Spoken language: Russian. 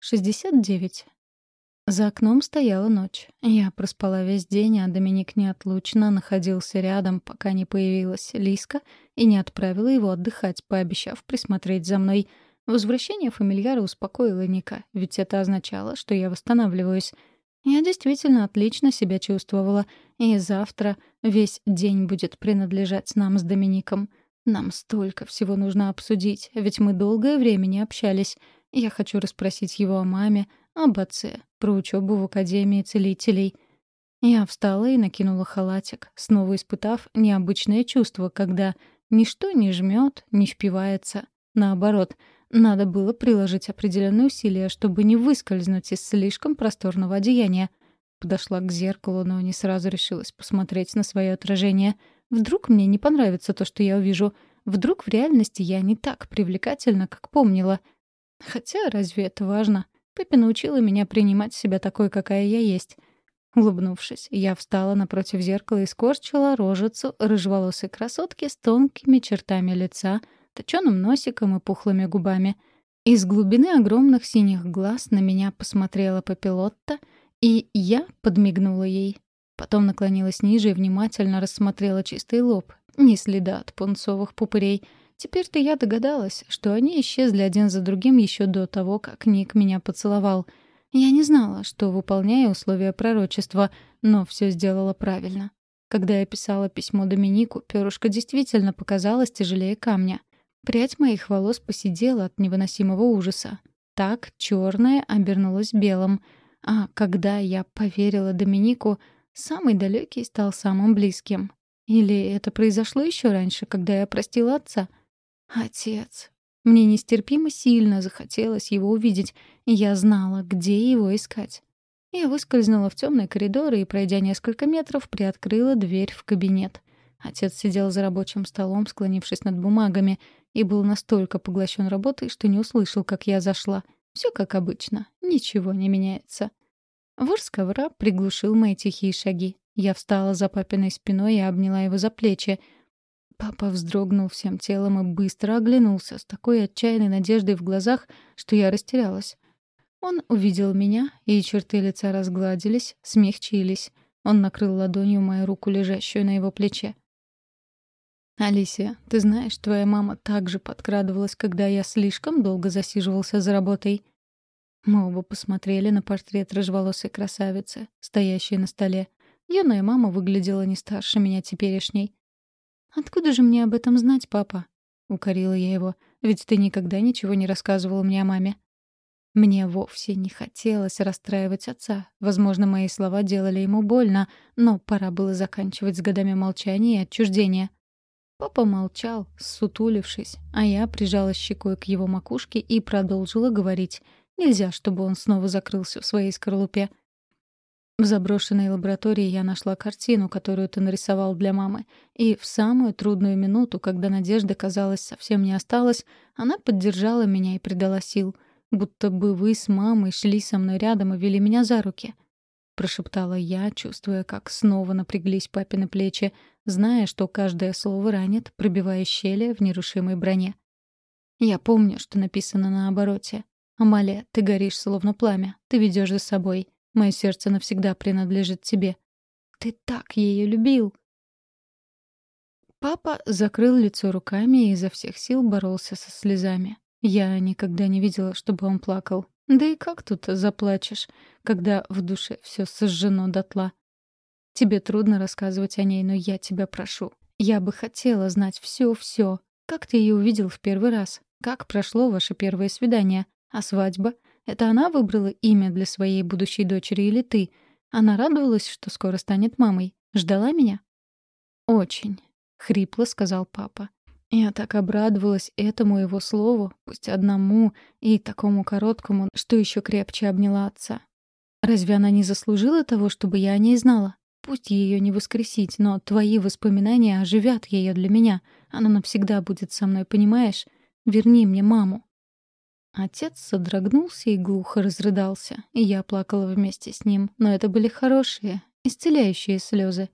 69. За окном стояла ночь. Я проспала весь день, а Доминик неотлучно находился рядом, пока не появилась Лиска и не отправила его отдыхать, пообещав присмотреть за мной. Возвращение фамильяра успокоило Ника, ведь это означало, что я восстанавливаюсь. Я действительно отлично себя чувствовала, и завтра весь день будет принадлежать нам с Домиником. Нам столько всего нужно обсудить, ведь мы долгое время не общались — я хочу расспросить его о маме, об отце, про учебу в Академии целителей. Я встала и накинула халатик, снова испытав необычное чувство, когда ничто не жмет, не впивается. Наоборот, надо было приложить определенные усилия, чтобы не выскользнуть из слишком просторного одеяния. Подошла к зеркалу, но не сразу решилась посмотреть на свое отражение. Вдруг мне не понравится то, что я увижу. Вдруг в реальности я не так привлекательна, как помнила — Хотя разве это важно? Пеппи научила меня принимать себя такой, какая я есть. Улыбнувшись, я встала напротив зеркала и скорчила рожицу рыжеволосой красотки с тонкими чертами лица, точёным носиком и пухлыми губами. Из глубины огромных синих глаз на меня посмотрела Папилотта, и я подмигнула ей. Потом наклонилась ниже и внимательно рассмотрела чистый лоб, ни следа от пунцовых пупырей — Теперь-то я догадалась, что они исчезли один за другим еще до того, как Ник меня поцеловал. Я не знала, что выполняю условия пророчества, но все сделала правильно. Когда я писала письмо Доминику, перышко действительно показалось тяжелее камня. Прядь моих волос посидела от невыносимого ужаса. Так черное обернулось белым. А когда я поверила Доминику, самый далекий стал самым близким. Или это произошло еще раньше, когда я простила отца — Отец. Мне нестерпимо сильно захотелось его увидеть, я знала, где его искать. Я выскользнула в темный коридор и, пройдя несколько метров, приоткрыла дверь в кабинет. Отец сидел за рабочим столом, склонившись над бумагами, и был настолько поглощен работой, что не услышал, как я зашла. Все как обычно, ничего не меняется. Вор с ковра приглушил мои тихие шаги. Я встала за папиной спиной и обняла его за плечи — Папа вздрогнул всем телом и быстро оглянулся с такой отчаянной надеждой в глазах, что я растерялась. Он увидел меня, и черты лица разгладились, смягчились. Он накрыл ладонью мою руку, лежащую на его плече. «Алисия, ты знаешь, твоя мама также подкрадывалась, когда я слишком долго засиживался за работой». Мы оба посмотрели на портрет рыжеволосой красавицы, стоящей на столе. Юная мама выглядела не старше меня теперешней. «Откуда же мне об этом знать, папа?» — укорила я его. «Ведь ты никогда ничего не рассказывал мне о маме». Мне вовсе не хотелось расстраивать отца. Возможно, мои слова делали ему больно, но пора было заканчивать с годами молчания и отчуждения. Папа молчал, сутулившись, а я прижала щекой к его макушке и продолжила говорить. Нельзя, чтобы он снова закрылся в своей скорлупе. В заброшенной лаборатории я нашла картину, которую ты нарисовал для мамы. И в самую трудную минуту, когда надежды, казалось, совсем не осталось, она поддержала меня и придала сил. Будто бы вы с мамой шли со мной рядом и вели меня за руки. Прошептала я, чувствуя, как снова напряглись папины плечи, зная, что каждое слово ранит, пробивая щели в нерушимой броне. Я помню, что написано на обороте. «Амалия, ты горишь, словно пламя. Ты ведешь за собой. Мое сердце навсегда принадлежит тебе. Ты так ее любил!» Папа закрыл лицо руками и изо всех сил боролся со слезами. Я никогда не видела, чтобы он плакал. Да и как тут заплачешь, когда в душе все сожжено дотла? Тебе трудно рассказывать о ней, но я тебя прошу. Я бы хотела знать все-все. Как ты ее увидел в первый раз? Как прошло ваше первое свидание? А свадьба? Это она выбрала имя для своей будущей дочери или ты? Она радовалась, что скоро станет мамой. Ждала меня? Очень, хрипло сказал папа. Я так обрадовалась этому его слову, пусть одному и такому короткому, что еще крепче обняла отца. Разве она не заслужила того, чтобы я о ней знала? Пусть ее не воскресить, но твои воспоминания оживят ее для меня. Она навсегда будет со мной, понимаешь? Верни мне маму. Отец содрогнулся и глухо разрыдался, я плакала вместе с ним, но это были хорошие, исцеляющие слезы.